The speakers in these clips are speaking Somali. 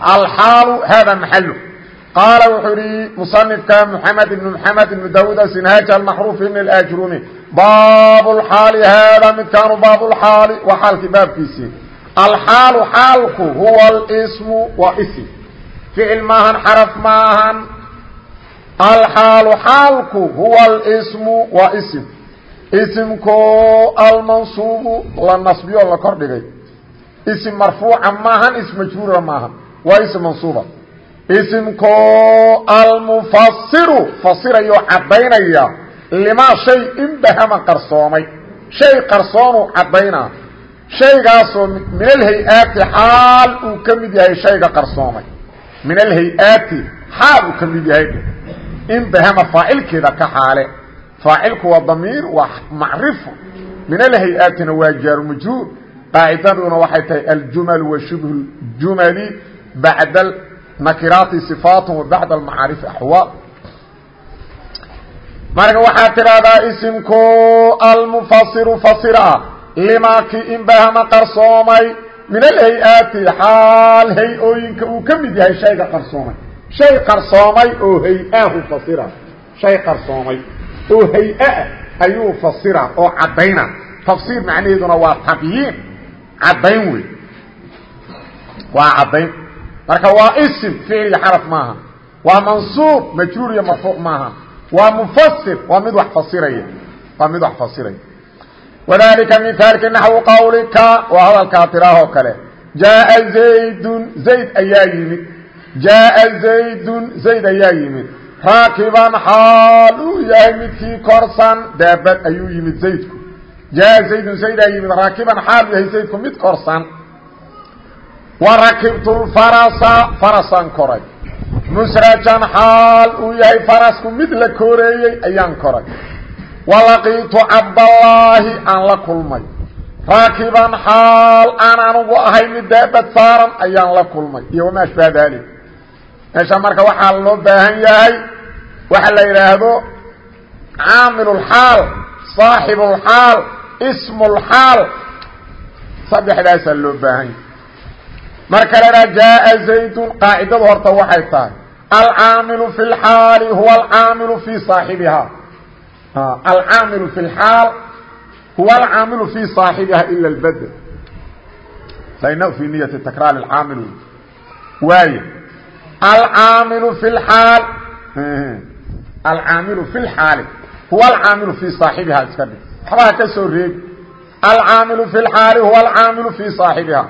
alxaal hada maxal qaala wuxuu ihi musanifka mxamed ibn mxamed ibn dawud asinhaaj almaxruuf ibn اajrumi baab اlxaali haada midkaanu baab اlxaali waa xaalkii baabkiisii alxaalu xaalku huwa اlsmu waa sm ficil maahan xaraf maahan alxaalu xaalku huwa اlsmu waa sm isimko almansuubu la nasbiyo la kor dhigay ism marfuuca maahan ism majruura maahan waa ism mansuuba isimko almufasiru fasirayo caddaynaya limaa shay inbahama qarsoomay. Shay qarsoonuu caddaynaa shaygaasoo min alhay-aati xaal uu ka mid yahay shayga qarsoomay. Min alhay-aati xaal uu ka mid yahay. Inbahama faacilkeeda ka xaale. Faacilku waa damiir waa macrifo min alhay-aatina waa jaaru majhuur qaacidaduna waxay tahay aljumal wa shibhu jumali bacda nakiraati صifaat wa bacda almacaarifi axwaal marka waxaad tidhaahdaa isimko almufasiru fasira limaa kii inbahama qarsoomay min alhay-aati xaal hay'ooyinka uu ka mid yahay shayga qarsoomay shay qarsoomay oo hay'ahu fasira shay qarsoomay oo hay'ah ayuu fasira oo caddayna tafsiir macnaheeduna waa tabyiin caddayn wey waa caddayn marka waa ism ficil iyo xaraf maaha. Waa mansuub majruur iyo marfuuc maaha. Waa mufasir waa mid wax fasiraya. Waa mid wax fasiraya. Wadalika mihaalki naxwu qawlika waa hadalkaa tiraahoo kale. Jaaa zaydun zayd ayaa yimid. Jaaa zaydun zayd raakiban xaal uu yahay midkii korsan daabad ayuu yimid zaydku. Jaaa zaydun zaydaa raakiban xaal yahay zaydku mid korsan warakibtu farasa farasaan koray musrajan xaal uu yahay farasku mid la kooreeyey ayaan koray walaqiitu cabdallaahi aan la kulmay raakiban xaal aan anugu ahay mid daabad saaran ayaan la kulmay iyo wamaa ashbaha dalik meesha marka waxaa loo baahan yahay waxa la yidhaahdo caamilulxaal saaxibulxaal ismulxaal saddexdaasaa loo baahan yahay marka la jaaa zaydun qaacidadu horta waxay tahay. Alcaamilu fi lxaali huwa alcaamilu fi saaxibiha. Alcaamilu fi lxaal huwa alcaamilu fi saaxibiha ila lbadel fainahu fi niyati takraar alcaamil waayo alcaamilu fi lxaal alcaamilu fi lxaali huwa alcaamilu fi saaxibiha iska dhig. Waxbaha ka soo reebi alcaamilu fi lxaali huwa alcaamilu fi saaxibiha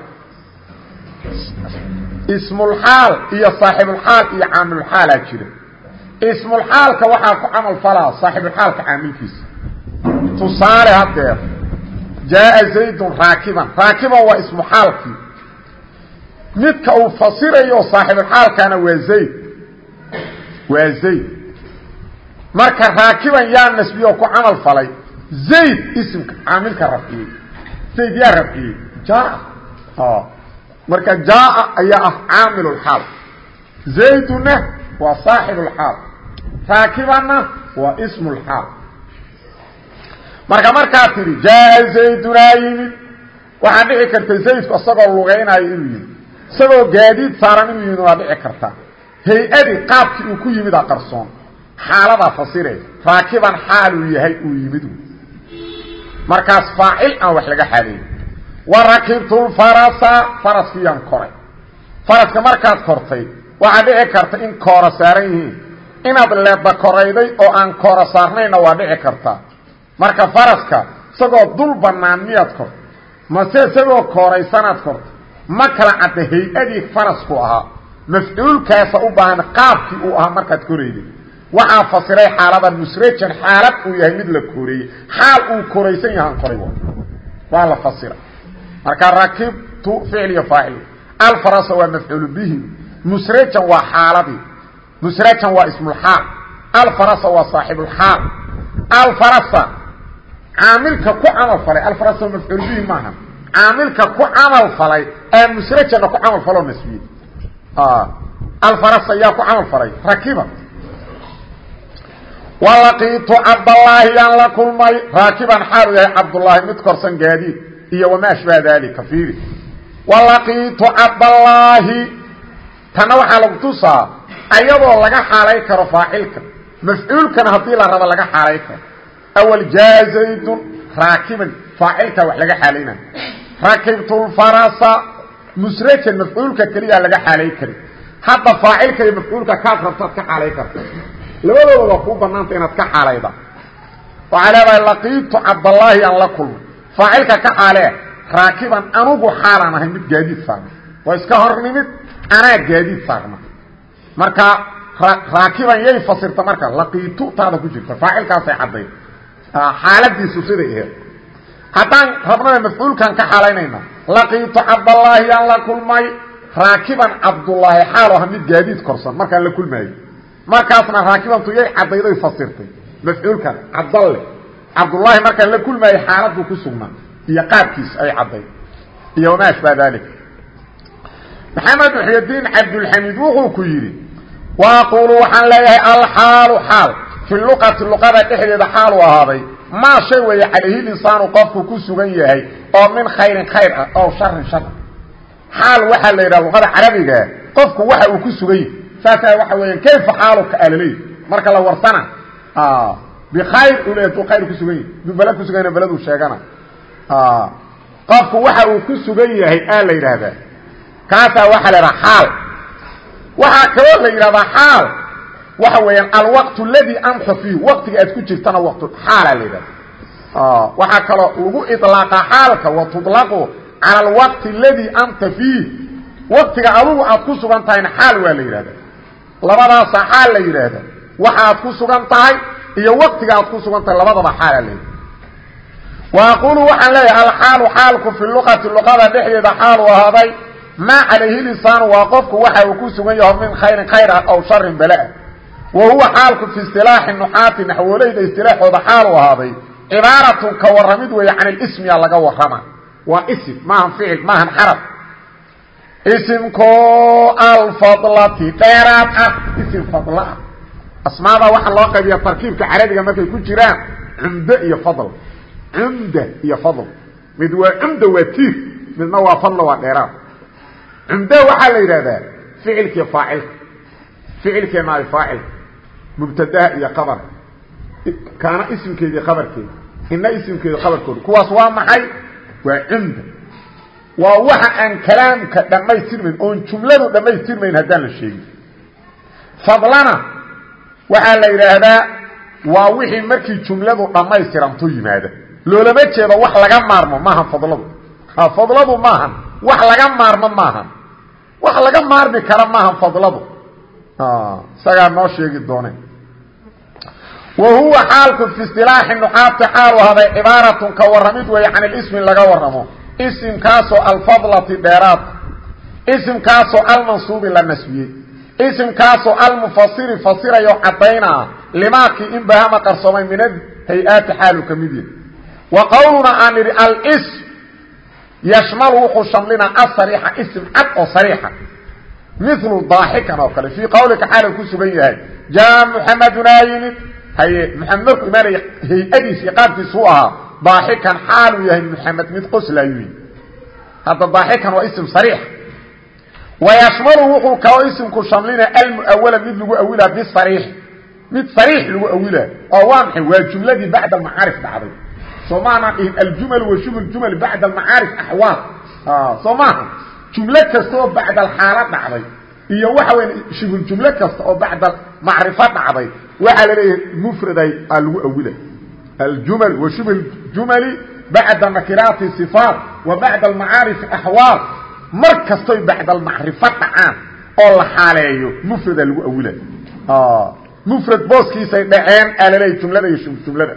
ismulxaal iyo saaxibulxaal iyo caamilulxaalaa jira. Ismulxaalka waxaa ku camal falaa saaxibulxaalka caamilkiisa. Tusaale hadeer jaaa zaydun raakiban. Raakiban waa ismu xaalkii midka uu fasirayo saaxibulxaalkana waa zayd. Waa zayd. Marka raakiban yaa nasbiyo ku camal falay zayd ismka caamilka rafciyey. Zayd yaa rafciyey. Jaa marka jaa ayaa ah caamil xaal. Zayduna waa saaxib اxaal raakibana waa ism xaal. Marka markaa tidhi jaa zaydunaa yimid. Waxaa dhici karta zaydku isagoo lugaynayo inuu yimid. Isagoo gaadiid saaran inuu yimid waa dhici karta hay'adii qaabkii uu ku yimidaa qarsoon. Xaaladaa fasiraya raakiban xaaluu yahay uu yimid. Markaas faacil aan wax laga xaaleeyo warakibtu farasa faraskiyaan koray faraska markaad kortay waxaa dhici karta in koora saaran yihiin. Inaad leeda korayday oo aan koora saarnayna waa dhici karta. Marka faraska isagoo dul bannaan miyaad kortay? Mase isagoo kooraysanaad kortay? Ma kala cadda hay'adii farasku ahaa. Mafcuulkaasa u baahan qaabkii uu ahaa markaad korayday. Waxaa fasiray xaaladan musrajan xaalad uu yahay mid la kooreeyey xaal uu koraysan yahaan koray waa la fasira marka rakibtu ficl iyo faacil alfarasa waa mafcuul bihi. Musrajan waa xaaladii musrajan waa ismulxaal alfarasa waa saaxibulxaal alfarasa caamilka ku camal falay. Alfarasa mafcuul bihi maaha. Caamilka ku camal falay ee musrajana ku camal faloo nasbiyey alfarasa yaa ku camal falay. Rakiba. Walaqiitu cabdallaahi yaan la kulmay. Raakiban xaalu yahay cabdullaahi mid korsan gaadiid iyo wamaa ashbaha daalika fiiri walaqiitu cabdallaahi. Tanna waxaa lagu tusaa ayadoo laga xaalay karo faacilka. Mafcuulkana haddii la rabo laga xaalay karo. Awal jaa raakiban. Faacilka wax laga xaalaynayo. Rakibtu lfarasa musrajan mafcuulka keliyaa laga xaalay kari hadda faacilka iyo mafcuulka kaad rabtaad ka xaalay karta labadooda waa banaanta inaad ka xaalayda. Waxaa leedahay laqiitu cabdallaahi aan la kulmay faacilka ka xaalee raakiban anugu xaalaan ahay mid gaadiid saarna waa iska hor nimid anaa gaadiid saarna marka raakiban yay fasirta marka laqiitu taada ku jirta faacilkaasay caddayd xaaladiisu siday aheed. Haddaan rabnada mafcuulkan ka xaalaynayna laqiitu cabdallaahi aan la kulmay raakiban cabdullaahi xaalo aha mid gaadiid korsan markaan la kulmaayo markaasna raakibantu yay caddayday fasirtay. Mafcuulkan cabdalle cabdullaahi markaan la kulmaayo xaaladdu ku sugnaa. Iyo qaabkiis ay cadday iyo wamaa ashbaa dalik. Maxamed muxydiin cabdulxamiid wuxuu ku yidhi waaqulu waxaan leeyahay alxaalu xaal. Fi luqati luqada dhexdeeda xaalu ahaaday. Maa shay weeye calayhi linsaanu qofku ku sugan yahay oo min khayrin khayr ah oo sharin shar xaal waxaa la yidhaha luqada carabiga qofku waxa uu ku sugan yahay. Saasaa waxa weeyaan kayfa xaaluka alaleey marka la warsana bikhayr uu leeyahay duu khayr ku sugan yahay duu beled ku sugan yahna beleduu sheegana qofku waxa uu ku sugan yahay aa la yidhaahdaa kaasaa waxaa la yidhaha xaal waxaa kaloo la yidhahdaa xaal waxa weeyaan alwaqt اladii anta fiih waqtiga aad ku jirtana waqtu xaala la yidhahda waxaa kaloo lagu iطlaaqa xaalka wa tuطlaqu cala alwaqti اladii anta fiih waqtiga adugu aad ku sugan tahayna xaal waa la yidhahda labadaasa xaal la yidhaahda waxa aad ku sugan tahay iyo waqtiga aad ku sugan tahay labadaba xaala la yidhahda wa aqulu waxaan leeyahay alxaalu xaalku fi luqati luqada dhexdeeda xaalu ahaaday maa calayhi lisaanu waa qofku waxa uu ku sugan yaho min khayrin khayr ah aw sharin bala. Wa huwa xaalku fi istilaaxi nuxaati naxwoolayda istilaaxooda xaalu ahaaday. Cibaaratun ka warramid weeye can ilismiya laga warrama. Waa isim maahan ficil maahan xaraf. Isimkoo alfadlati dheeraad ah isim fadla ah asmaada waxaa loo qaybiya tarkiibka carabiga markay ku jiraan cumdo iyo fadl. Cumda iyo fadl. Mid waa cumda waa tiir midna waa fadla waa dheeraad. Cumda waxaa la yidhahdaa ficilkii faacilka ficilkii maali faacilka mubtadaha iyo qabar. Kaana isimkeedii qabarkeeda ina isimkeedi qabarkooda kuwaas waa maxay? Waa cumda. Waa waxa aan kalaamka dhammaystirmayn oon jumladu dhammaystirmayn haddaan la sheegin. Fadlana waxaa la yidhaahdaa waa wixii markii jumladu dhammaystiranto yimaada. Loolama jeedo wax laga maarmo maahan fadladu. Fadladu maahan. Wax laga maarmo maahan. Wax laga maarmi kara maahan fadladu. Isagaa noo sheegi doone. Wa huwa xaalku fi istilaaxi nuxaati xaalu haday cibaaratun ka warramid weeye can ilismi laga warramo. Isimkaasoo alfadlati dheeraadka isimkaasoo almansuubi la isimkaasoo almufasiri fasirayo caddaynaa limaakii in bahama qarsoomay min hay'aati xaalu ka mid yahy wa qowluna aan idhi alsm yashmalu wuxuu shamlinaa asariixa ism cad oo sariixa. Milu daaxikan oo kale fii qawlika xaal ku sugan yahay jaa muxamedunaa yimid. Haye muxamed markuu imaanaya hay'adiis iyo qaabkiisu u ahaa daaxikan xaaluu yahay muxamed mid qoslaayuu yimi hadda daaxikan waa ism sariix wayashmalu wuxuu kaloo isimku shamlinaa almuawala mid lagu awilaa bisariix mid sariix lagu awilaa oo waa maxay waa jumladii bacda almacaarif dhacday soo maanaan dhihin aljumal wa shubh jumal bacda almacaarif axwaal soo maaha jumlo kasta oo bacda alxaalo dhacday iyo waxa weya shibhuljumlo kasta oo bacda macrifo dhacday waxaa la leeyahay mufraday aa lagu awila aljumal wa shubh jumali bacda nakiraati sifaat wa bacda almacaarifi axwaal mar kastoy bacda almacrifo dhacaan oo la xaaleeyo mufradaa lagu awila mufrad booskiisay dhaceen aa laleeyahy jumlada iyo shubhjumlada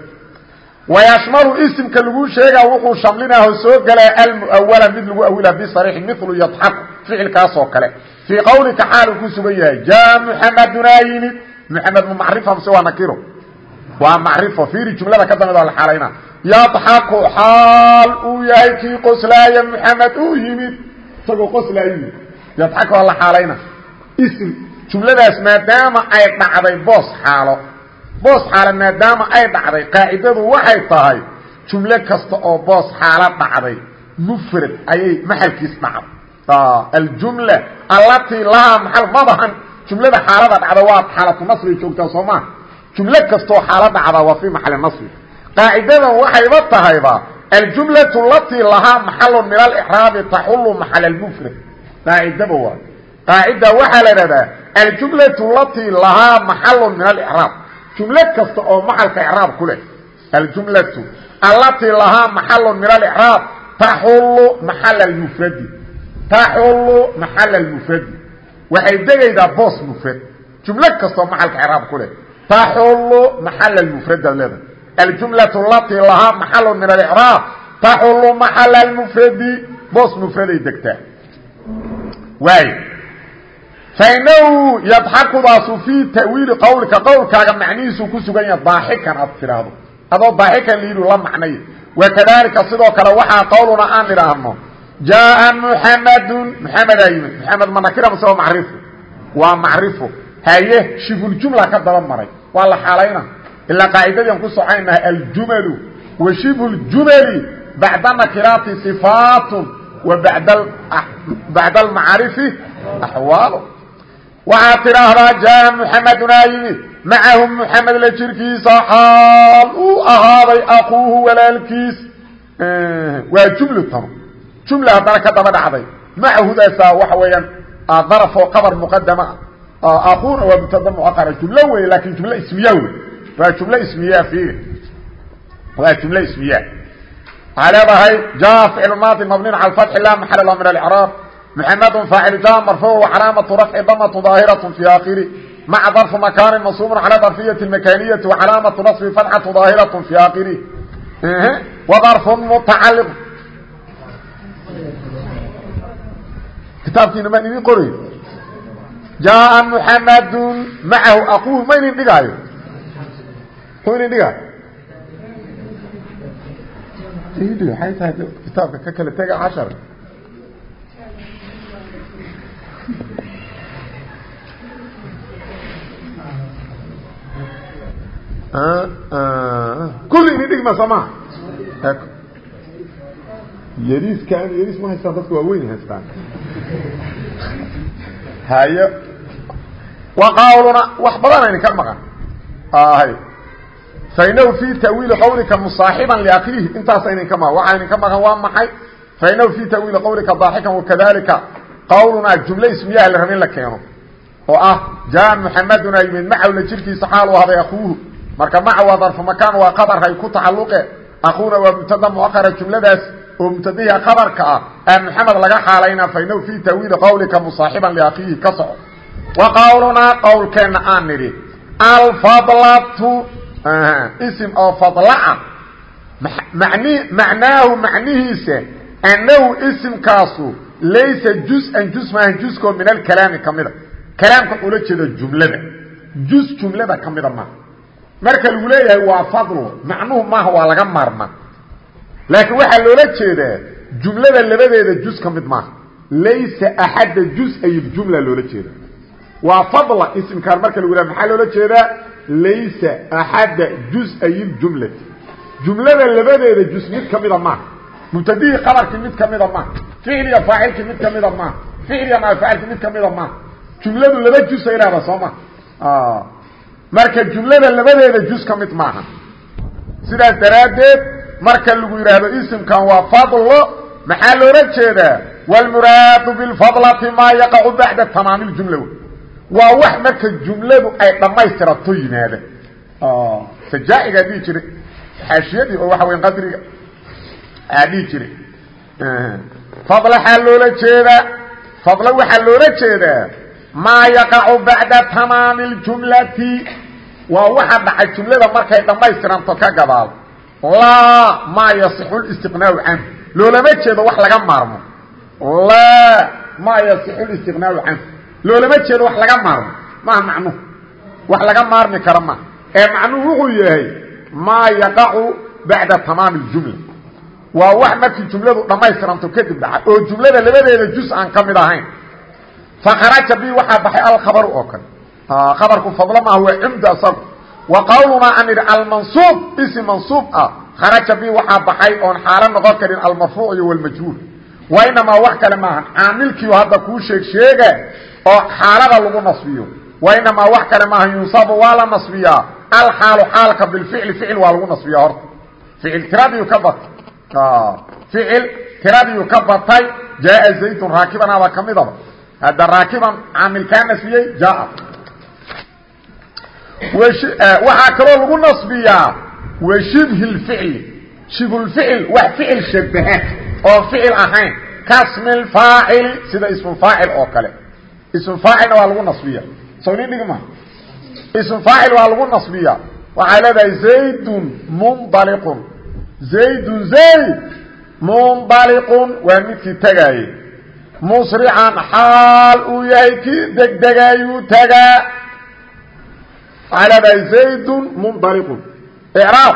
wayashmalu isimka lagu sheegaa wuxuu shamlinaaho soo gelaa almuawala mid lagu awilaa bisariixi milu yadxaku ficilkaasoo kale. Fii qawlika xaalu ku sugan yahay jaa muxamadunaa yimid. Muxamed ma macrifa mise waa nakiro waa macrifo fiiri jumlada ka dambeed waa la xaalayna yadxaku xaal uu yahay kii isagoo qoslaa yimid yadxaku waa la xaalayna. Ism jumladaas maadaama ay dhacday boos xaalo. Boos xaalo maadaama ay dhacday qaacidadu waxay tahay jumlo kasta oo boos xaalo dhacday. Mufrad ayay maxalkiis dhacday. Aljumla allatii lahaa maal madahan jumlada xaalada dhacda waa xaalatu nasbay joogtaa soo maa jumlo kastaoo xaalo dhacda waa fii maxali nasbi qaacidadan waxayba tahayba aljumlatu latii lahaa maxalu min alcraabi taxulu maxal mufrad qaacidaba waa qaacida waxaa la idhahdaa aljumlatu latii lahaa maxalu min alcraab jumlo kasta oo maxalka icraab ku leh aljumlatu allatii lahaa maxalu min alcraab taxulu maxal mufradi taxulu maxal mufradi waxay degaydaa boos mufrad jumlo kastoo maxalka icraab ku leh taxulu maxal mufradaad leedahay aljumlatu latii lahaa maxalu min alcraab taxulu maxal mufradi boos mufraday degtaa waay fainahu yadxakudaasu fii tawiili qawlika qowlkaaga macnihiisu ku sugan yaha daaxikan aad tidhaahdo adoo daaxikan liidu la macnay wakadalika sidoo kale waxaa qowluna aan idhaahno jaaa muxamadun muxamedaa yimid muxamed ma nakira mase waa macrifo waa macrifo haye shibuljumla ka daba maray ilaa qaacidadiian ku soconaynaha aljumalu wa shibhu ljumali bacda nakiraati sifaatun wa bacda almacaarifi axwaalo waxaad tidhaahdaa jaa muxamedunaa yimid macahu muxamed la jirkiisa xaal uu ahaaday akuuhu walaalkiis waa jumlu tano jumla haddana ka daba dhacday macahudaasaa waxa weeyaan darafoo qabar muqadama akuuna waa mubtada muaqara jumlo wey laakin jumlo ismiya wey waa juml ismiya i waa juml ismiya waxaa leedahay ja ficl maadi mabnin cal fathi la maxal lah min acraab muxamedun faacil ja marfuuc calaamatu rafci damatu daahiratu fi aakiri maca darfu makaanin mansuubun cala darfiyati makaniyati wacalaamatu nasbi fatxatu daahiratu fi aakiri wadarfun mutacaliq kitaabkiina maan idin qoray jaaa muxamadun macahu aquu ma ydin dhigaayo? Muxuu idin dhigaayo ay tahay kitaabka ka kala tega cashar? Kulli idin dhigma soo maa yariiskan yariis ma haystaan dadka waaweyn haystaan. Hayo. Wa qawluna wax badan idinka maqan. Hay fainahu fi tawiili qawlika musaaxiban liakhiihi intaasa idinka maqan waxaa idinka maqan waa maxay fainahu fi tawiili qawlika daaxikan wakadalika qawlunaa jumle ismiyaha la raba in la keeno oo ah jaa muxamaduna yimid macawla jirkiisa xaal u haday akuuhu marka maca waa darfu makaan waa qabarhay ku tacaluqe akuuna waa mubtada muaqara jumladaas oo mubtadiha qabarka ah ee maxamed laga xaalayna fainahu fi tawiili qawlika musaaxiban liakhiihi ka soco wa qawlunaa qowlkeenna aan nidhi alfadlatu isim oo fadlaa mani macnaahu macnihiisa annahu isimkaasu laysa juz-an juz maaha juskoo min alkalaami ka mida. Kalaamka ula jeeda jumlada. Juz jumlada ka mida maaha. Marka lagu leeyahay waa fadlo macnuhu maaha waa laga maarma laakiin waxaa loola jeedaa jumlada labadeeda juz ka mid maaha. Laysa axadda juz-ay ljumla loola jeeda waa fadla isimkaan marka lagu leeyahay. Maxaa loola jeedaa laysa axadda juزayi jumlati jumlada labadeeda jus mid kamida maaha mubtadihii qabarkii mid kamida maaha ficliga faacilkii mid kamida maaha ficliga maacilkii mid kamida maaha jumladu laba jusay leeda soo maa ah. marka jumlada labadeeda jus ka mid maaha. Sidaas daraaddeed marka lagu yidhaahdo isimkan waa fadlo maxaa loola jeedaa? Wاlmuraadu bاlfadlati maa yaqacu bacda tamaam اjumla waa wax marka jumladu ay dhammaystirato yimaada. Sajaa'igaa dhihi jiray xaashiyadii oo waxa weya qadriga aa dhihi jiray fadl xaa loola jeedaa fadlo waxaa loola jeedaa maa yaqacu bacda tamaami اljumlati waa waxa dhacay jumlada markay dhammaystiranto ka gadaal. Laa maa yasixu listiqnaau canhu loolama jeedo wax laga maarmo. Laa maa yasixu listiqnaau canhu loolama jeedo wax laga maarmo. Maaha macnuhu wax laga maarmi kara maaha ee macnuhu wuxuu yahay maa yaqacu bacda tamaami اljumla waa wax markii jumladu dhammaystiranto kadib dhaca oo jumlada labadeeda juz aan ka mid ahayn. Fakharaja bi waxaa baxay alkhabaru oo kale. Khabarku fadlo maaha waa cumdu asagu. Wa qawlunaa an idhi almansuub isi mansuub ah. Kharaja bi waxaa baxay oon xaalo noqon karin almarfuuc iyo walmajhuul. Wa inamaa wax kale maaha caamilkiiu hadda kuu sheeg oo xaalada lagu nasbiyo. Wa inamaa wax kale maaha yunsabu waa la nasbiyaa alxaalu xaalka bilficli ficil waa lagu nasbiyaa horta ficil tiradiiu ka batay ficil tiradiiu ka batay jaaa zaydun raakibanaaba ka hadda raakiban caamil kaa nasbiyey jaa waxaa kaloo lagu nasbiyaa wa shibhi lficli shibhulficil wax ficil shabaha oo ficil ahayn. Kasmi lfaacili sida ismufaacil oo kale ismufaacilna waa lagu nasbiya. Soo nin dhigma. Ismufaacil waa lagu nasbiya. Waxaa leedahay zaydun mundaliqun zaydun zayd mundaliqun waa midkii tegaaye musrican xaal uu yahay kii degdegaayuu tagaa waxaa leedahay zaydun mundaliqun icraab.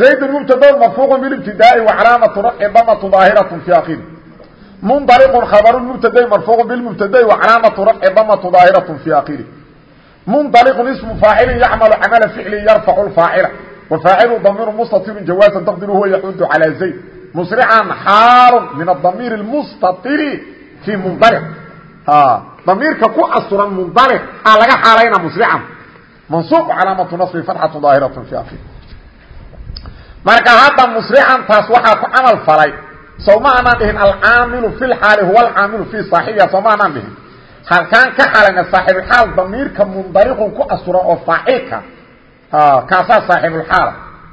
Zaydun mubtadon marfuuqun bilibtidaa'i wa calaamatu rafci damatu daahiratu fi akhiri mundaliqun khabaru mubtadai marfuuqun bilmubtadai wa calaamatu rafci damatu daahiratu fi akhiri mundaliqun ismu faacilin yacmalu camala ficli yarfacu lfaacila wafaacilu damiiru mustatirun jawaasan taqdiru huwa yaxudu calaa zayd musrican xaalun min adamiir mustatiri fii mundaliq damiirka ku asuran mundaliq aa laga xaalayna musrican mansuub calaamatu nasbi fatxatu daahiratu fi akhiri marka hadda musricantaas waxaa ku camal falay sow ma anaan dhihin alcaamilu fi lxaali huwa alcaamilu fi saaxibiha. Sow ma anaan dhihin. Halkaan ka xalayna saaxibulxaal damiirka mundaliqun ku asuran oo faacilka. Kaasaa saaxibulxaala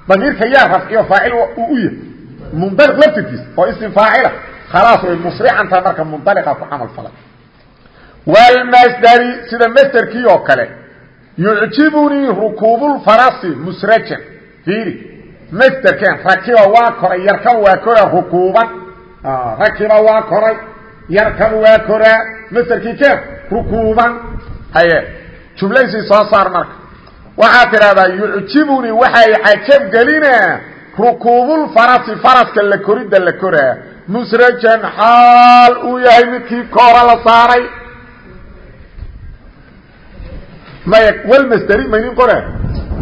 damiirka yaa rafciyo faacil uu u yahay. Mundaliq laftirkiisa oo ism faacila khalaas way musricantaa marka mundaliqa ku camal falay wlmasderi sida masderkii oo kale yucjibunii rukuubulfarasi musrajan. Fiiri masderkeen rakiba waa koray yarkan waa koraa rukuuban rakiba waa koray yarkan waa koraa masderkii keen rukuuban haye jumlaysii soo saar marka. Waxaad tidhahdaa yucjibunii waxay cajab gelinaa rukuubulfarasi faraska la koridda la koraa. Musrajan xaal uu yahay midkii koora la saaray. Maya walmasderi maynin qore.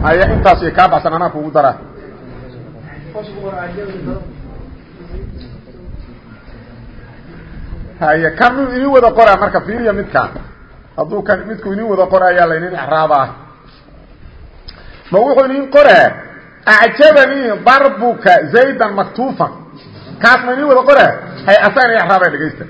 Haya intaas kaa baxsan anaa kugu daraa haya kan mid idin wada qoraa marka fiiriya midkaan hadduu kan midku idin wada qora ayaa laynin exraabaa ma wuxuu idin qoraa acjabanii darbuka zaydan maktuufan. Kaas ma idin wada qoraa hay asagan exraaba dhegaysta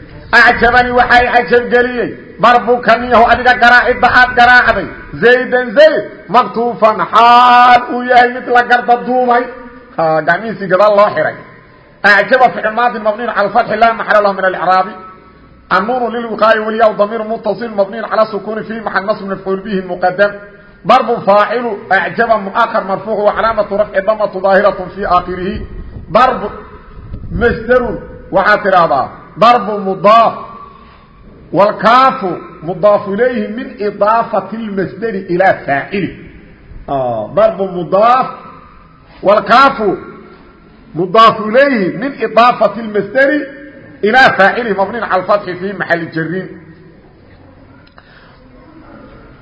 acjabanii waxay cajabgeliyey darbuka niyaho adiga garaacidda aad garaacday. Zaydan zayd maktuufan xaal uu yahay mid la garda duubay gacmihiisii gadaal loo xihay acjaba ficil maadi mabniin cala fatxi laa maxala lahu min alcraabi anuunu lilwiqaaya weliya damiir mutaصil mabniin cala sukuuni fii maxal nasb mafcuul bihi muqadam darbu faacilu acjaba muahar marfuuc calaamatu rafci damatu daahiratu fii aakirihi darbu masderun waxaa tidhaahdaa darbu mudaaf. Wاlkaafu mudaafu ilayhi min idaafati اlmasderi ilaa faacili darbu mudaaf مضاف والكاف مضاف إليه من إضافة المصدر إلى فاعله مبني على الفتح في محل جرين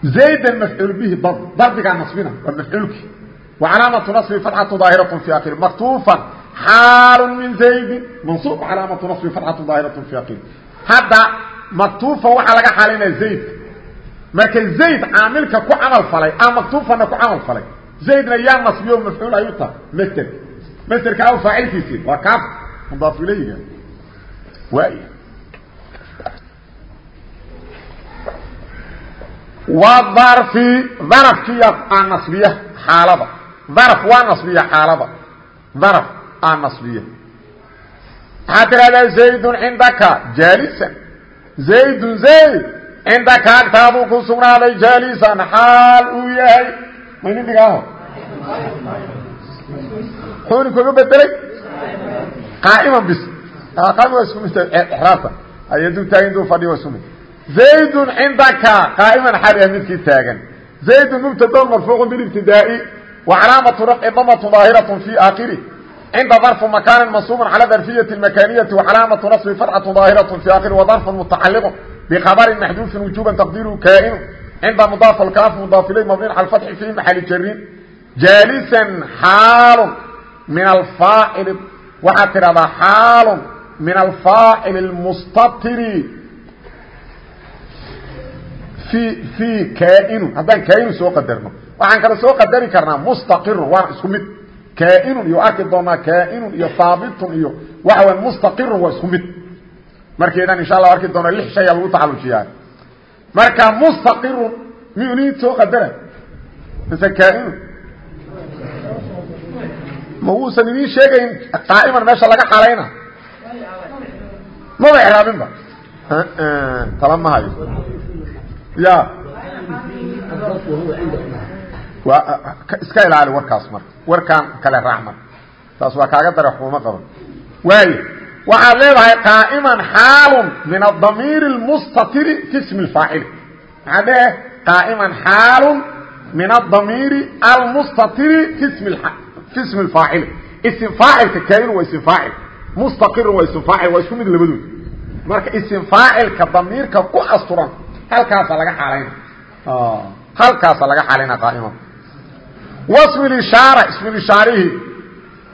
زيدا مفعول به ضرب ضرب كان نصبنا ومفعولك وعلامة نصب فتحة ظاهرة في آخره مكتوفا حال من زيد منصوب علامة نصب فتحة ظاهرة في آخره هذا مكتوفا وحا لغا حالينا زيد marka zayd caamilka ku camal falay ama maktuufana ku camal falay zaydna yaa nasbiyo mafcuul ayuu tahay masder masderka aw faacilkiisii waa kaaf. Mudaaf ilayga waay waa darfi darafkiya aa nasbiya xaalada. Daraf waa nasbiya xaalada. Daraf aa nasbiya. Waxaad tidhahdaa zaydun cindaka jaalisan. Zaydun zayd cindaka agtaaduu ku sugnaaday jaalisan xaal uu yahay maynin dhigaaho xuuni kuga bedelay qaa'iman bis. Qaa'im waa isku mid. Ixraabta ayaduu taagan intuu fadhiyo waa isku mid. Zaydun cindaka. Qaa'iman xariya midkii taagan. Zaydun mubtadon marfuuqun bilibtidaa'i wa calaamatu rafci damatu daahiratu fii aakhiri. Cinda darfu makaanin mansuubun cala darfiyati makaniyati wa calaamatu nasbi farcatu daahiratu fii aakhiri wa darfun mutacaliqun bikhabarin maxduufin cinda mudaaf alkaaf mudaaf ilay mabniin cala alfatxi fii maxali jarin jaalisan xaalun min alfaacili waxaad tidhahdaa xaalun min alfaacil اmustatiri i kaainu haddaan kaainu soo qadarno. Waxaan kale soo qadari karnaa mustaqirun waana isku mid. Kaainun iyo arki doonaa kaainun iyo haabitun iyo waxa wya mustaqirun waa isku mid. Markeedaan insha allah arki doona lix shaya lagu taxalujiyaa marka mustaqirun miyuu ni soo qadara. Mise kaainun ma wuusan idiin sheegayn qaa'iman meesha laga xalayna? Maba raabinba tala ma hayo. Ya. Iska ilaali warkaas marka. Warkaan kale raac marka taas waa kaaga dare xuuma qaban. Waayo waxaad leedahay qaaiman xaalun min adamiir اmustatiri fi smi faacili maxaad leedahay qaaiman xaalun min adamiiri almustatiri fi smi faacili ism faacilka kain waa ism faacil mustaqirun waa ism faacil waa isku mid labadood marka ism faacilka damiirka ku asturan halkaasa laga xaalayna halkaasa laga xaalayna qaaiman. Wasmi ishaara ismi ishaarihi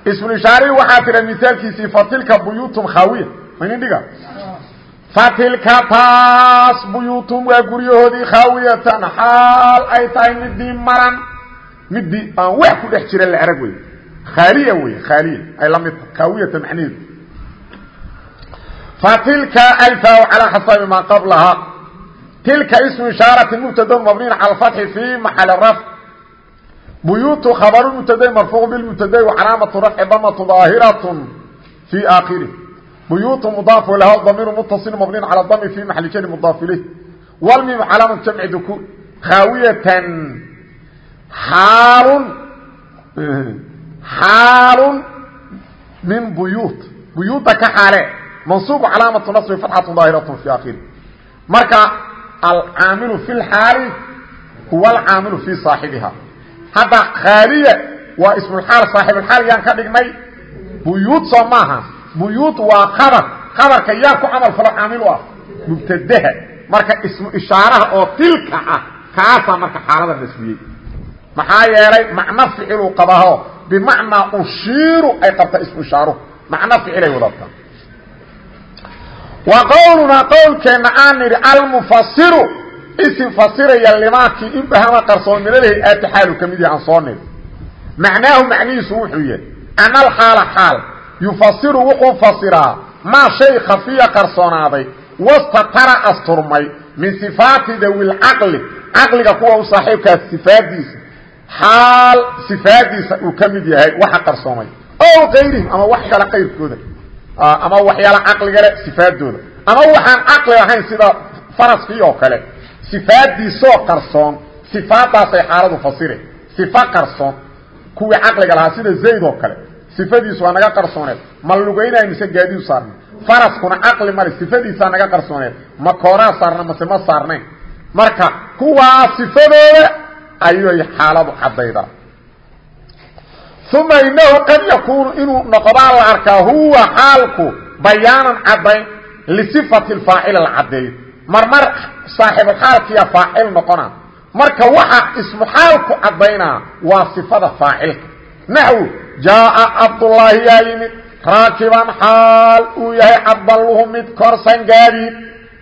ismilishaarihi waxaa tira misaalkiisii fatilka buyuutum khaawiya maynin dhiga? Fatilka taas buyuutum waa guryahoodii khaawiyatan xaal ay tahay midii maran. Midii aan wax ku dhex jira la arag wey khaaliya wey khaaliya. Ay la mid tahay. Khaawiyata macnaheedu fatilka alfaa calaa xasaabi maa qablaha. Tilka ismu ishaarati mubtada mabniin cala alfatxi fii maxali rafc buyuutu khabaru mubtada marfuuq bilmubtada wacalaamatu rafci damatu daahiratun fii aakhirih buyuutu mudaafu laha damiiru mutaصil mabniin cala dami fii maxali jari mudaaf ilayh walmimu calaamatu jamci dukuur khaawiyatan xaalun xaalun min buyuut. Buyuuta ka xaale mansuubu calaamatu nasbi fatxatu daahiratu fi aakhiri. Marka alcaamilu fi lxaali huwa alcaamilu fii saaxibiha hadda khaaliya waa ismulxaal saaxibulxaal yaan ka dhignay buyuut soo maaha. Buyuut waa qabar qabarka yaa ku camal falo caamil u ah mubtadaha. Marka ismu ishaaraha oo tilka ah kaasaa marka xaalada nasbiyey maxaa yeelay macno ficiluu qabaho bimacnaa ushiiru ay qabta ismu ishaaruhu macno ficilay wadataa wa qowlunaa qowlkeenna aan nidhi almufasiru isim fasiraya limaakii inbahama qarsoon minalhi aati xaalu ka mid yahi aan soo nidhi macnaahu macnihiisu wuxuu yahay ana alxaala xaal yufasiru wuxuu fasiraa maa shay khafiya qarsoonaaday wastatara asturmay min sifaati dawilcaqli caqliga kuwa u saaxiibkaas sifaadiisa xaal sifaadiisa uu ka mid yahay waxa qarsoomay. O kayrihim ama wax kale qayrkooda ama waxyaala caqliga le sifaadooda. Ama waxaan caqli ahayn sida faraskii oo kale sifaadiisoo qarsoon sifaadaasay xaaladu fasire. Sifa qarsoon kuwii caqliga lahaa sida zayd oo kale. Sifadiisu waa naga qarsooneed. Ma lugaynayo mise gaadiu saarna faraskuna caqli male sifadiisaa naga qarsooneed. Ma kooraa saarna mase ma saarnayn. Marka kuwaa sifadooda ayay xaaladu caddaydaa uma inahu qad yakuunu inuu noqdaa la arkaa huwa xaalku bayaanan caddayn lisifati faacil la caddeeyo marmar saaxibuxaalkiya faacil noqona. Marka waxa ismu xaalku caddaynaa waa sifada faacilka. Naxwu jaaa cabdullaahi yaa raakiban xaal uu yahay cabdalluhu mid korsan gaadiid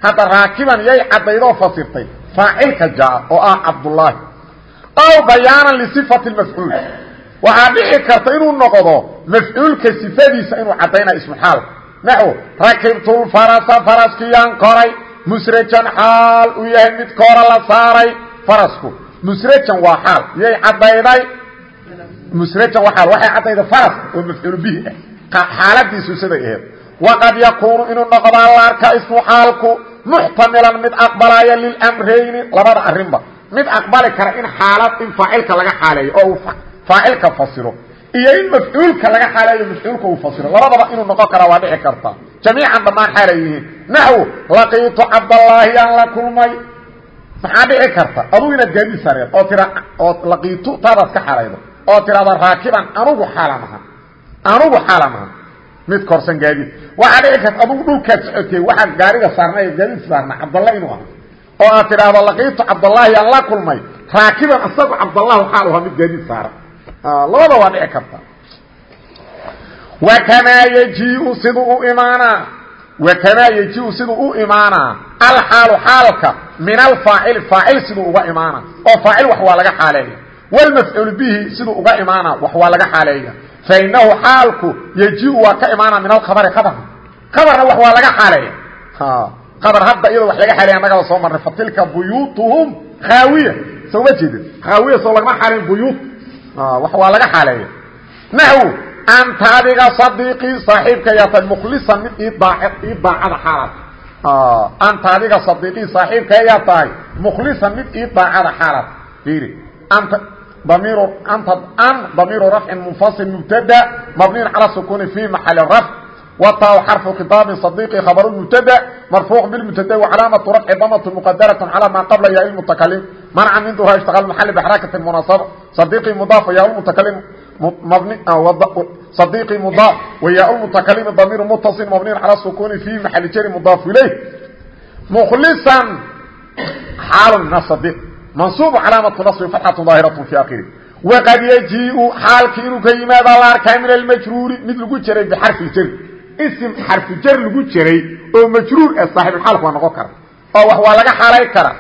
hadda raakiban yay caddaydoo fasirtay. Faacilka jaa oo ah cabdullaahi aw bayaanan lisifati mafcuul waxaa dhici karta inuu noqdo mafcuulka sifadiisa inuu caddaynayo ismu xaalka naxو rakibtulfarasa faraskiyaan koray musrajan xaal uu yahay mid koora la saaray farasku. Musrajan waa xaal. Yay caddayday? Musrajan waa xaal. Waxay caddayday faraska oo mafcuul bihi ah. Xaaladiisu siday aheed waqad yakuunu inuu noqdaa la arka ismu xaalku muxtamilan mid aqbalaya lilamrayni labada arrinba. Mid aqbali kara in xaalad in faacilka laga xaaleeyo oo uu faacilka fasiro iyo in mafcuulka laga xaaleeyo mafcuulka uu fasiro. Labadaba inuu noqon karaa waa dhici karta. Jamiican dhammaan xaalay yihiin. Naxw laqiitu aan la kulmay. Maxaa dhici karta? Adugu inaad gaadiid sareed oo tira oo laqiitu taadaas ka xalaydo oo tirahda raakiban anugu xaalan ahan anugu xaalan ahan mid korsan gaadiid waxaa dhici karta adugu dhulkaad socotay waxaad gaariga saarnay gaadiid saarna cabdalla inuu aha oo aad tidhaahdo laqiitu cabdallaahi la kulmay raakiban isagu cabdallahu xaal ahaa mid gaadiid saaran labada waa dhici karta wakamaa yjiu siduu u imaanaa wakamaa yjiu siduu u imaanaa alxaalu xaalka min alfaacili faacil siduu uga imaana oo faacil wax waa laga xaaleeya wlmafcuul bihi siduu uga imaana wax waa laga xaaleeya fainahu xaalku yjiu waa ka imaana min alkhabari abarka abarna wax waa laga xaaleeya abar hadda iyadoo wax laga xaaleeya annagaba soo marnay fatilka buyuutuhum khaawiya soo ma jeedin khaawiya soo lagama xaaleyn buyuut waa laga xaaleeya naxw anta adiga sadiiqii saaxiibka yaa tahay mukhlisan mid ii daacada xaalaad anta adiga sadiiqii saaxiibka yaa tahay mukhlisan mid ii daacada xaalaad fiiri anta damiir anta an damiiru rafcin munfasil mubtada mabniin cala sukuni fi maxali rafc wtaa xarfu khiطaabi صadiqi khabr mubtada marfuuc bاmubtada wcalaamaةu rafci damt mqadaraة calى ma qabla ya mutakalim manca min duha ishtaal maxali bxarakati munaasaba صadiqi mudaaf ya mutakalim صديقي مضاف وياء المتكلم ضمير متصل مبني على السكون في محل جر مضاف إليه مخلصا حال من الصديق منصوب علامة نصب فتحة ظاهرة في آخره وقد يجيء حالك إنه كيماد ism xarfu jar lagu jaray oo majruur ah saaxibulxaalk waa noqon kara. Oo wax waa laga xalay kara.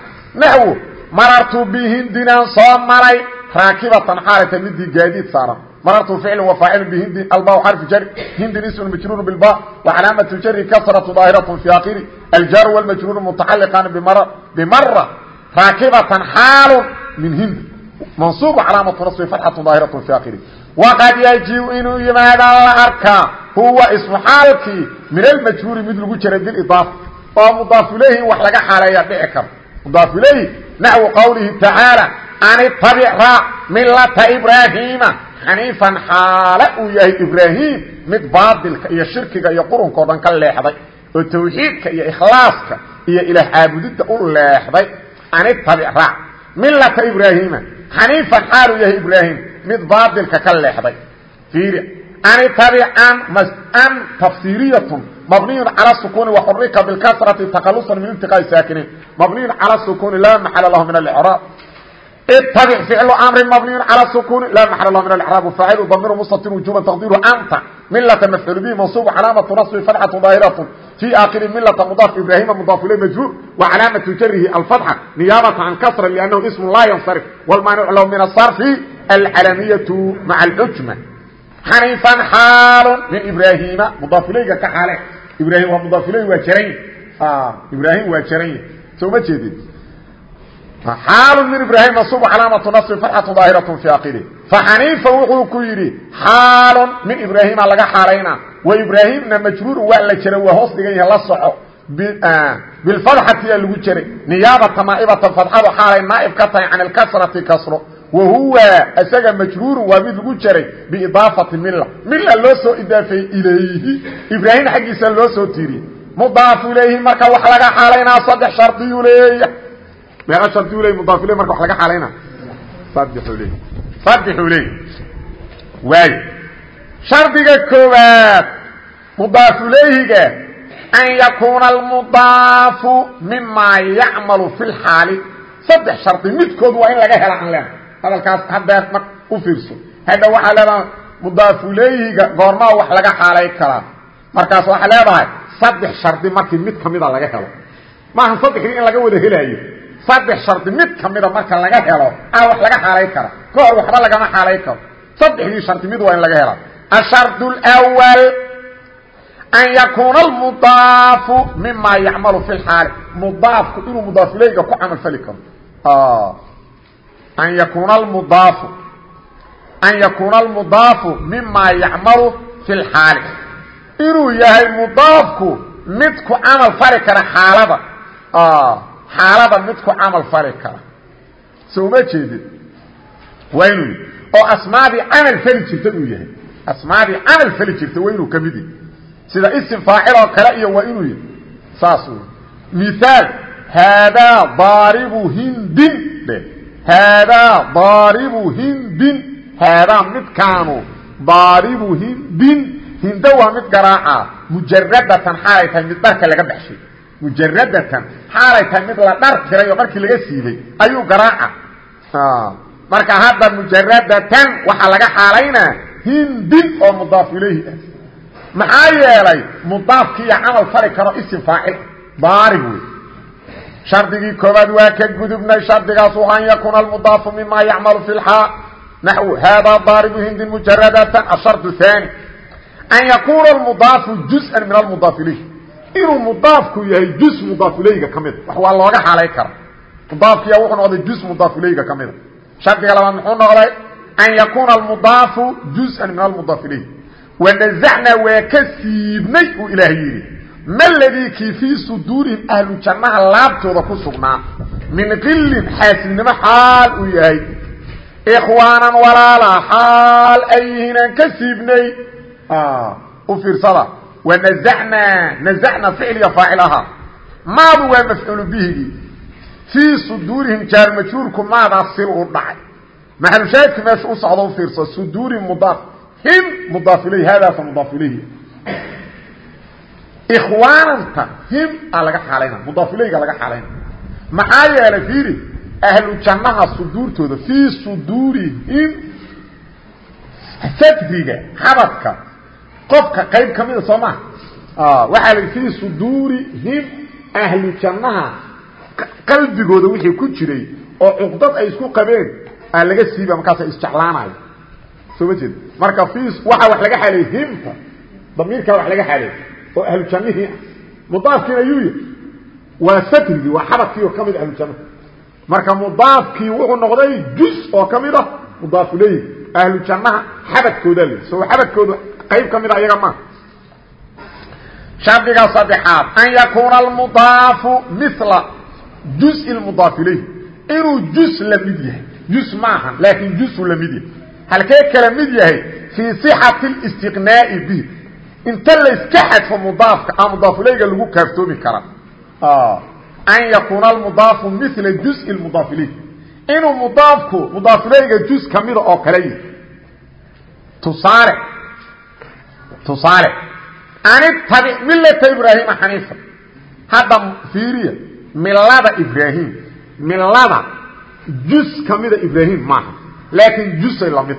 Naxwu marartu bihindin aan soo maray raakibatan xaalata midii gaadiid saaran. Marartu ficl wafaacil bhindin alba xarfu jar hindin ism majruur bilba wacalaamatu jari kasratu daahiratu fi akhiri aljar wاlmajruur mutacaliqan bimara raakibatan xaalu min hindi mansuub calaamatu nasbi atun daahiratu fi akhiri waqad yajiu inuu yimaadaan la arkaa huwa ismu xaalkii min almajhuuri mid lagu jira bilidaaf oo mudaaf ilayhi in wax laga xaleeya dhici karo mudaaf ilayhi naxwu qawlihi tacaala an itabicra milata ibraahiima xaniifan xaale uu yahay ibraahim mid baadilka iyo shirkiga iyo qurunka o dhan ka leexday oo tawxiidka iyo ikhlaaska iyo ilaah caabudidda u leexday an itabicra milata ibraahiima xaal uu yahay ibraahim mid baadilka ka leexday fiiri anittabic an an tafsiiriyatun mabniyun cala sukuni waxurika bilkasrati takhalusan min iltiqaa'i saakiniin mabniyun cala sukuni laa maxala lahu min alcraab اتبع فعل امر مبني على السكون لا محل له من الاعراب وفاعل ضمير مستتر وجوبا تقديره انت مله مفعول به منصوب علامه نصب فتحه ظاهره في اخر مله مضاف ابراهيم مضاف اليه مجرور وعلامه جره الفتحه نيابه عن كسر لانه اسم لا ينصرف والمانع له من الصرف alcalamiyau maa alxujma xaniifan xaalo min ibraahiima mudaailayga ka xale ibrahim waa mudaafiley waa jarany ibraahim waa jaranya soo ma jeedid xaalu min ibrahim masubu calaamatu nasbi farxatu daahiratun fi aqili faxaniifan wuxuu ku yidhi xaalon min ibraahima laga xaalayna wa ibraahimna majruuru waa la jara waa hoos dhigan yaha la soco bilfadxatiyaa lagu jaray niyaabata maaibatan fadxadu xaalay naaib ka tahay can ilkasrati kasro wa huwa isaga majruurun waa mid lagu jeray biidaafati mila mila loo soo idaafeeyey ilayhi. Ibraahim xaggiisa loo soo tiiriyey mudaafu ilayhi marka wax laga xaalaynaa saddex shardiyuu leeya meeqa shardiu ley mudaaf iley marka wax laga xalayna saddexuu leey saddexuu leey waayo shardiga koowaad mudaafu leyhiga an yakuuna almudaafu mimaa yacmalu fi lxaali saddex shardi midkood waa in laga hela aan leena hadalkaas hadeer mar u fiirso. Hadha waxaa leedaha mudaafu leyhiga goormaa wax laga xaalay karaa. Markaas waxaa leedahay saddex shardi markii mid kamida laga helo. Maaha saddexdii in laga wada helaayo. Saddex shardi mid kamida marka laga helo a wax laga xaalay kara. Ka hor waxba lagama xaalay karo. Saddexdii shardi mid waa in laga hela. Ashard اlأwal an yakuuna almudaafu mima yacmalu fi lxaali mudaafku inuu mudaafuleyga ku camal fali karo an yakuuna almudaafu an yakuuna almudaafu mima yacmalu fi lxaali inuu yahay mudaafku mid ku camal fali kara xaalada xaalada mid ku camal fali kara soo ma jeedid waa inuu oo asmaadii camal feli jirta uu yahay asmaadii camal feli jirta waa inuu ka mid yahay sida isim faacil oo kale iyo waa inuu yahay saas w miaal haadaa daaribu hindin dhe haadaa daaribu hindin haadaa midkaanu daaribu hindin hindo waa mid garaaca mujaradatan xaalay tahay mid dharka laga baxshay mujaradatan xaalay tahay mid la dhar tiray oo dharkii laga siibay ayuu garaaca marka hadda mujaradatan waxaa laga xaalaynaa hindin oo mudaaf ilayhi ah maxaa yeelay mudaafkiiyo camal fali karo isim faacil daarib wey shardigii koobaad waa ka gudubnay shardigaasu an yakuuna almudaafu mima yacmalu fi lxaa naxwu haadaa daaribu hindin mujaradatan ashardu haani an yakuuna almudaafu juz-an min almudaaf ilayh inuu mudaafku yahay juz mudaaf ilayga ka mida wax waa looga xaalay kara mudaafkiya wuxuu noqday juz mudaaf ilayga ka mida shardiga labaad muxuu noqday an yakuuna almudaafu juz-an min almudaaf ilayh wanazacnaa waa ka siibnay uu ilaah yidhi maladii kii fii suduurihim ahlu jannaha laabtooda ku sugnaa. Min qilin xaasilnimo xaal uu yahay. Ikhwaanan walaala xaal ay yihiinaan ka siibnay. U fiirsada. Wanazacnaa nazacna ficliga faacil ahaa maadu waa mafcuulu bihigii fii suduurihim jaar majhuurku maadaa sil u dhacay. Maxalushaahidka meesha u socda u fiirsa suduurihim mudaaf him mudaaf ilayhi haadaasa mudaaf ilayhi ikhwaananta him aa laga xaalayna mudaaf ilayga laga xaalayna maxaa yeelay fiiri ahlu jannaha suduurtooda fii suduurihim sadriga xabadka qofka qayb ka mida soo maha waxaa la fii suduurihim ahlu jannaha qalbigooda wixii ku jiray oo cuqdad ay isku qabeen aa laga siiba markaasa isjeclaanayo soo ma jeed? Marka fii waxaa wax laga xaleeyey himta damiirkaa wax laga xaleeyey oo ahlu jannihii ah. Mudaafkiina yuu yahy waa satrigii waa xabadkii oo marka mudaafkii wuxuu noqday juz oo ka mid ah ahlu jannaha xabadkooda le so xabadkooda qayb ka mid a iyaga maa shardiga saddexaad an yakuuna almudaafu mila juz mudaaf ilayhi inuu juz la mid yahay. Juz maaha laakiin juzuu la mid yahay. Halkee kala mid yahay? Fii صixati اstiqnaa'i bih inta layska xadfo mudaafka a mudaafulayga lagu kaaftoomi kara. An yakuuna almudaafu mila juz mudaaf ilayh inuu mudaafku mudaafulayga juz kamida oo kale yahay. Tusaale tusaale. An itabic milata ibraahima xaniifa hadda fiiriya milada ibraahim milada juz kamida ibraahim maaha. Laakiin jusay la mid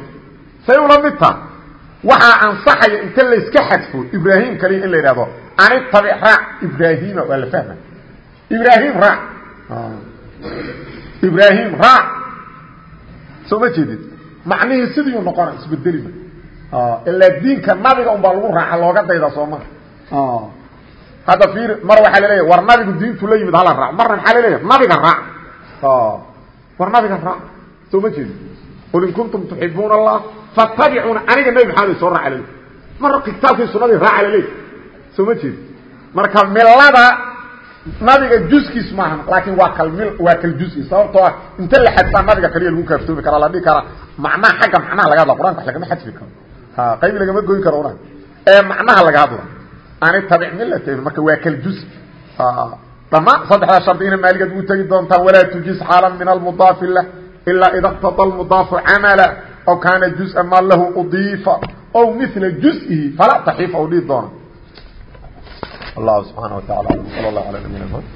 say ula mid taha waxaa ansaxaya inta layska xadfo ibraahim kaliya in la yidhahdo an itabic raac ibraahima waa la fahma ibraahim raac ibraahim raac soo ma jeedid macnihii sidiiu noqona isbedelima ilaa diinka nabiga un baa lagu raaca looga dayda soo maa hadda fiir mar waxaa laleeyahy war nabigu diintu la yimid hala raac. Marna maxaa la leeyahay nabiga raac. War nabiga raac. Soo ma jeedid qul in kuntum tuxibuuna allah fattabicuuna aniga nebi maxamed soo raaca laleey mar kitaabkii sunadii raaca laleey soo ma jeedid marka milada nabiga juskiis maaha laakiin waa kal waa kal jusi sababtoo ah inta la xadfaa nabiga kaliya lagu kaaftoomi karaa la dhihi karaa macnaha xagga macnaha laga hadla qur'anka wax lagama xadfi karo ha qayb lagama goyn karo una ee macnaha laga hadla ani tabic millatayn marka waa kal jus dhammaan saddexdaa shardi ina maaligaad ugu tegi doontaan walaa tujis xaalan min almudaafi lah ilaa ida اqtada mudaafu camala aw kaana juزa maa lahu diifa aw mila juزihi falaa taxiif ou dhihi doona allah subxaana wa taala alam sal allah ala nabina mxamed